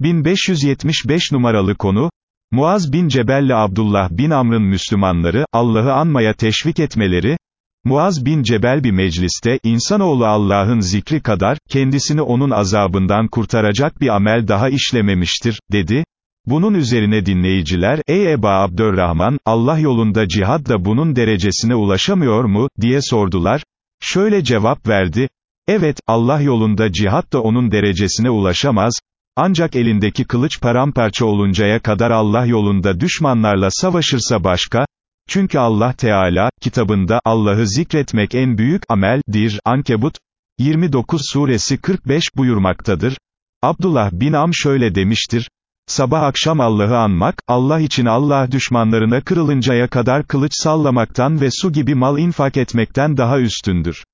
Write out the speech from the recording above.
1575 numaralı konu, Muaz bin Cebel'le Abdullah bin Amr'ın Müslümanları, Allah'ı anmaya teşvik etmeleri, Muaz bin Cebel bir mecliste, insanoğlu Allah'ın zikri kadar, kendisini onun azabından kurtaracak bir amel daha işlememiştir, dedi. Bunun üzerine dinleyiciler, ey Eba Abdurrahman, Allah yolunda cihad da bunun derecesine ulaşamıyor mu, diye sordular. Şöyle cevap verdi, evet, Allah yolunda cihat da onun derecesine ulaşamaz, ancak elindeki kılıç paramparça oluncaya kadar Allah yolunda düşmanlarla savaşırsa başka, çünkü Allah Teala, kitabında, Allah'ı zikretmek en büyük ameldir, Ankebut, 29 suresi 45 buyurmaktadır. Abdullah bin Am şöyle demiştir, Sabah akşam Allah'ı anmak, Allah için Allah düşmanlarına kırılıncaya kadar kılıç sallamaktan ve su gibi mal infak etmekten daha üstündür.